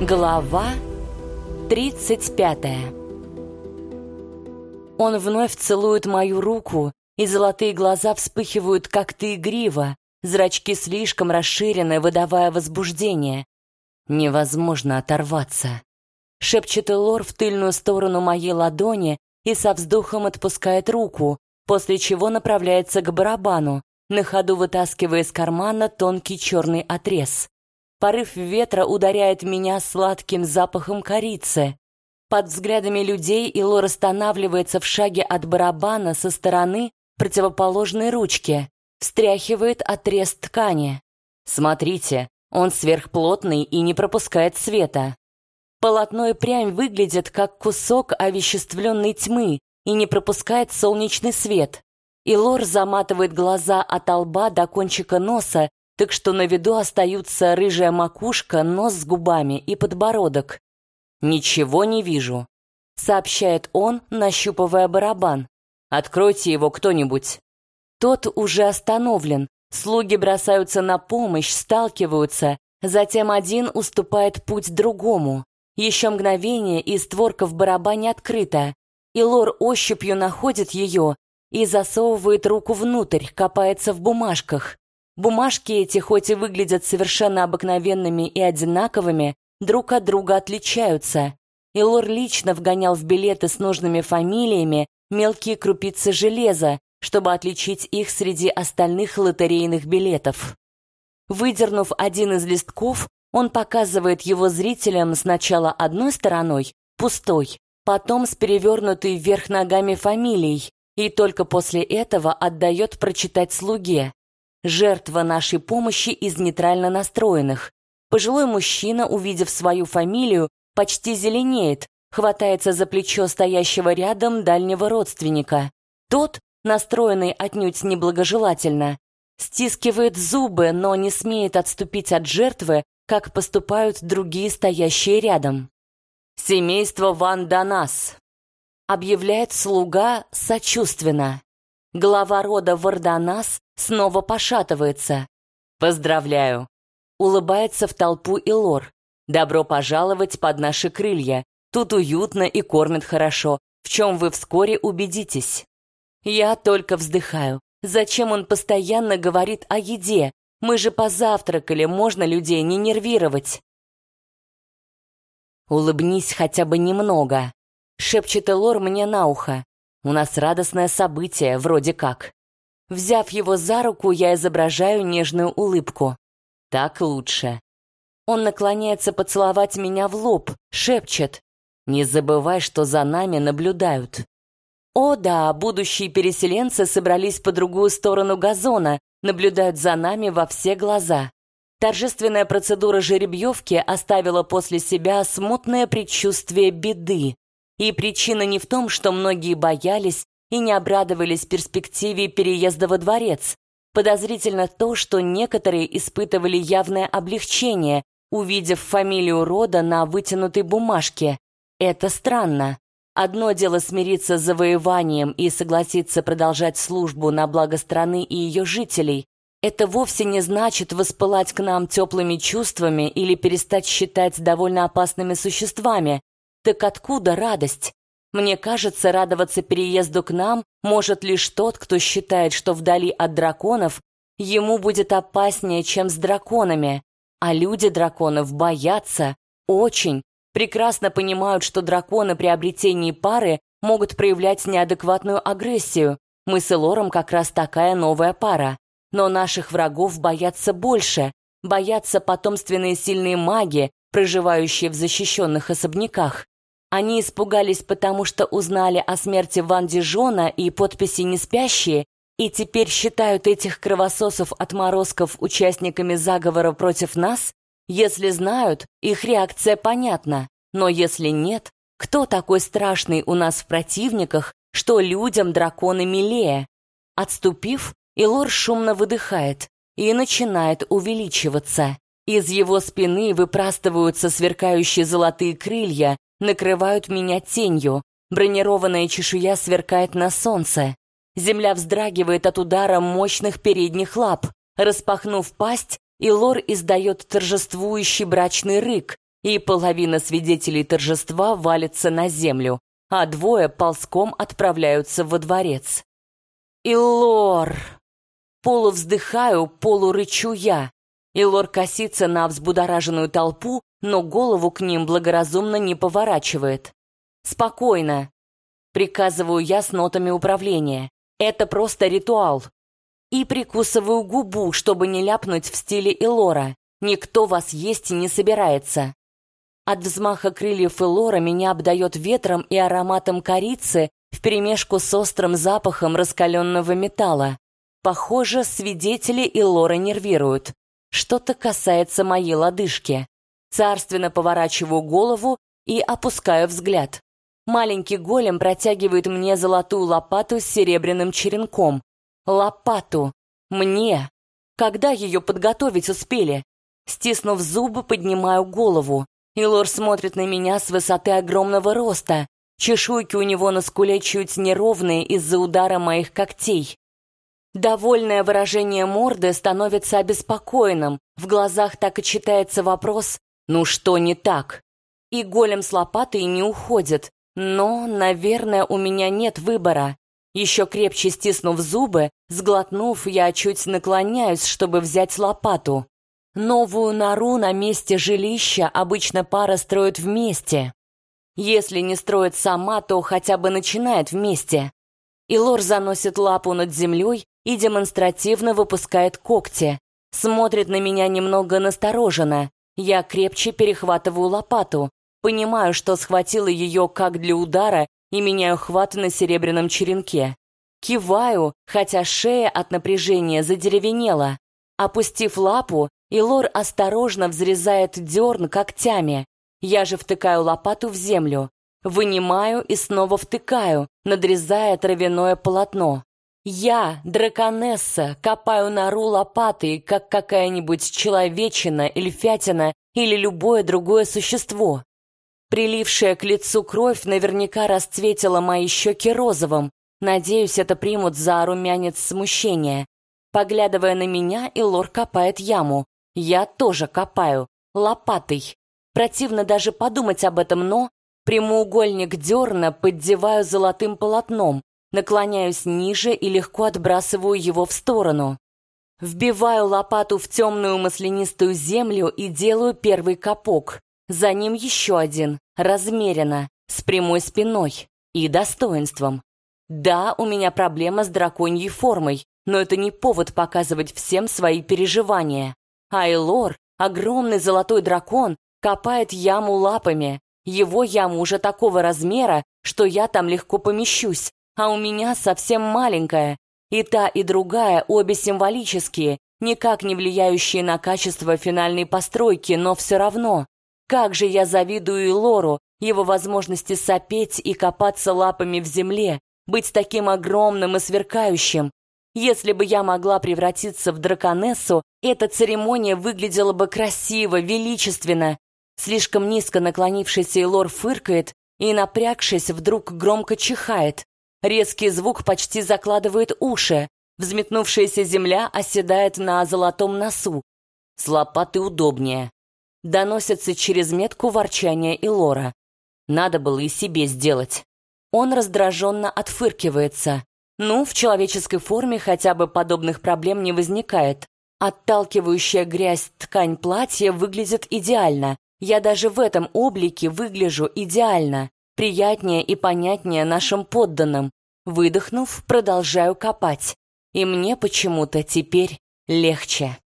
Глава 35 Он вновь целует мою руку, и золотые глаза вспыхивают как-то игриво, зрачки слишком расширены, выдавая возбуждение. Невозможно оторваться. Шепчет Элор в тыльную сторону моей ладони и со вздохом отпускает руку, после чего направляется к барабану, на ходу вытаскивая из кармана тонкий черный отрез. Порыв ветра ударяет меня сладким запахом корицы. Под взглядами людей Илор останавливается в шаге от барабана со стороны противоположной ручки, встряхивает отрез ткани. Смотрите, он сверхплотный и не пропускает света. Полотно и прямь выглядит как кусок овеществленной тьмы и не пропускает солнечный свет. Илор заматывает глаза от лба до кончика носа так что на виду остаются рыжая макушка, нос с губами и подбородок. «Ничего не вижу», — сообщает он, нащупывая барабан. «Откройте его кто-нибудь». Тот уже остановлен, слуги бросаются на помощь, сталкиваются, затем один уступает путь другому. Еще мгновение, и створка в барабане открыта. И Лор ощупью находит ее и засовывает руку внутрь, копается в бумажках. Бумажки эти, хоть и выглядят совершенно обыкновенными и одинаковыми, друг от друга отличаются. Илор лично вгонял в билеты с нужными фамилиями мелкие крупицы железа, чтобы отличить их среди остальных лотерейных билетов. Выдернув один из листков, он показывает его зрителям сначала одной стороной, пустой, потом с перевернутой вверх ногами фамилией, и только после этого отдает прочитать слуге. Жертва нашей помощи из нейтрально настроенных. Пожилой мужчина, увидев свою фамилию, почти зеленеет, хватается за плечо стоящего рядом дальнего родственника. Тот, настроенный отнюдь неблагожелательно, стискивает зубы, но не смеет отступить от жертвы, как поступают другие стоящие рядом. «Семейство Ван Данас», — объявляет слуга сочувственно. Глава рода Варданас снова пошатывается. «Поздравляю!» Улыбается в толпу Илор. «Добро пожаловать под наши крылья. Тут уютно и кормят хорошо, в чем вы вскоре убедитесь». Я только вздыхаю. Зачем он постоянно говорит о еде? Мы же позавтракали, можно людей не нервировать. «Улыбнись хотя бы немного», — шепчет Элор мне на ухо. У нас радостное событие, вроде как. Взяв его за руку, я изображаю нежную улыбку. Так лучше. Он наклоняется поцеловать меня в лоб, шепчет. «Не забывай, что за нами наблюдают». О да, будущие переселенцы собрались по другую сторону газона, наблюдают за нами во все глаза. Торжественная процедура жеребьевки оставила после себя смутное предчувствие беды. И причина не в том, что многие боялись и не обрадовались перспективе переезда во дворец. Подозрительно то, что некоторые испытывали явное облегчение, увидев фамилию рода на вытянутой бумажке. Это странно. Одно дело смириться с завоеванием и согласиться продолжать службу на благо страны и ее жителей. Это вовсе не значит воспылать к нам теплыми чувствами или перестать считать довольно опасными существами, так откуда радость? Мне кажется, радоваться переезду к нам может лишь тот, кто считает, что вдали от драконов ему будет опаснее, чем с драконами. А люди драконов боятся, очень, прекрасно понимают, что драконы при обретении пары могут проявлять неадекватную агрессию. Мы с Элором как раз такая новая пара. Но наших врагов боятся больше, боятся потомственные сильные маги, проживающие в защищенных особняках. Они испугались, потому что узнали о смерти Ван Дижона и подписи «Не спящие», и теперь считают этих кровососов-отморозков участниками заговора против нас? Если знают, их реакция понятна. Но если нет, кто такой страшный у нас в противниках, что людям драконы милее? Отступив, Илор шумно выдыхает и начинает увеличиваться. Из его спины выпрастываются сверкающие золотые крылья, накрывают меня тенью. Бронированная чешуя сверкает на солнце. Земля вздрагивает от удара мощных передних лап. Распахнув пасть, Илор издает торжествующий брачный рык, и половина свидетелей торжества валится на землю, а двое ползком отправляются во дворец. «Илор!» Полувздыхаю, полурычу я. Илор косится на взбудораженную толпу, но голову к ним благоразумно не поворачивает. «Спокойно!» Приказываю я с нотами управления. Это просто ритуал. И прикусываю губу, чтобы не ляпнуть в стиле Илора. Никто вас есть не собирается. От взмаха крыльев Элора меня обдает ветром и ароматом корицы вперемешку с острым запахом раскаленного металла. Похоже, свидетели Элора нервируют. Что-то касается моей лодыжки. Царственно поворачиваю голову и опускаю взгляд. Маленький голем протягивает мне золотую лопату с серебряным черенком. Лопату. Мне. Когда ее подготовить успели? Стиснув зубы, поднимаю голову. Илор смотрит на меня с высоты огромного роста. Чешуйки у него на скуле чуть неровные из-за удара моих когтей. Довольное выражение морды становится обеспокоенным. В глазах так и читается вопрос «Ну что не так?» И голем с лопатой не уходит. Но, наверное, у меня нет выбора. Еще крепче стиснув зубы, сглотнув, я чуть наклоняюсь, чтобы взять лопату. Новую нору на месте жилища обычно пара строит вместе. Если не строит сама, то хотя бы начинает вместе. Илор заносит лапу над землей и демонстративно выпускает когти. Смотрит на меня немного настороженно. Я крепче перехватываю лопату. Понимаю, что схватила ее как для удара и меняю хват на серебряном черенке. Киваю, хотя шея от напряжения задеревенела. Опустив лапу, Илор осторожно взрезает дерн когтями. Я же втыкаю лопату в землю. Вынимаю и снова втыкаю, надрезая травяное полотно. Я, драконесса, копаю нору лопатой, как какая-нибудь человечина, эльфятина или любое другое существо. Прилившая к лицу кровь наверняка расцветила мои щеки розовым. Надеюсь, это примут за румянец смущения. Поглядывая на меня, Илор копает яму. Я тоже копаю. Лопатой. Противно даже подумать об этом, но... Прямоугольник дерна поддеваю золотым полотном, наклоняюсь ниже и легко отбрасываю его в сторону. Вбиваю лопату в темную маслянистую землю и делаю первый копок. За ним еще один, размеренно, с прямой спиной и достоинством. Да, у меня проблема с драконьей формой, но это не повод показывать всем свои переживания. Айлор, огромный золотой дракон, копает яму лапами. Его яму уже такого размера, что я там легко помещусь, а у меня совсем маленькая. И та, и другая обе символические, никак не влияющие на качество финальной постройки, но все равно. Как же я завидую Лору, его возможности сопеть и копаться лапами в земле, быть таким огромным и сверкающим, если бы я могла превратиться в драконессу, эта церемония выглядела бы красиво, величественно. Слишком низко наклонившийся Элор фыркает и, напрягшись, вдруг громко чихает. Резкий звук почти закладывает уши. Взметнувшаяся земля оседает на золотом носу. С лопаты удобнее. Доносится через метку ворчания Элора. Надо было и себе сделать. Он раздраженно отфыркивается. Ну, в человеческой форме хотя бы подобных проблем не возникает. Отталкивающая грязь ткань платья выглядит идеально. Я даже в этом облике выгляжу идеально. Приятнее и понятнее нашим подданным. Выдохнув, продолжаю копать. И мне почему-то теперь легче.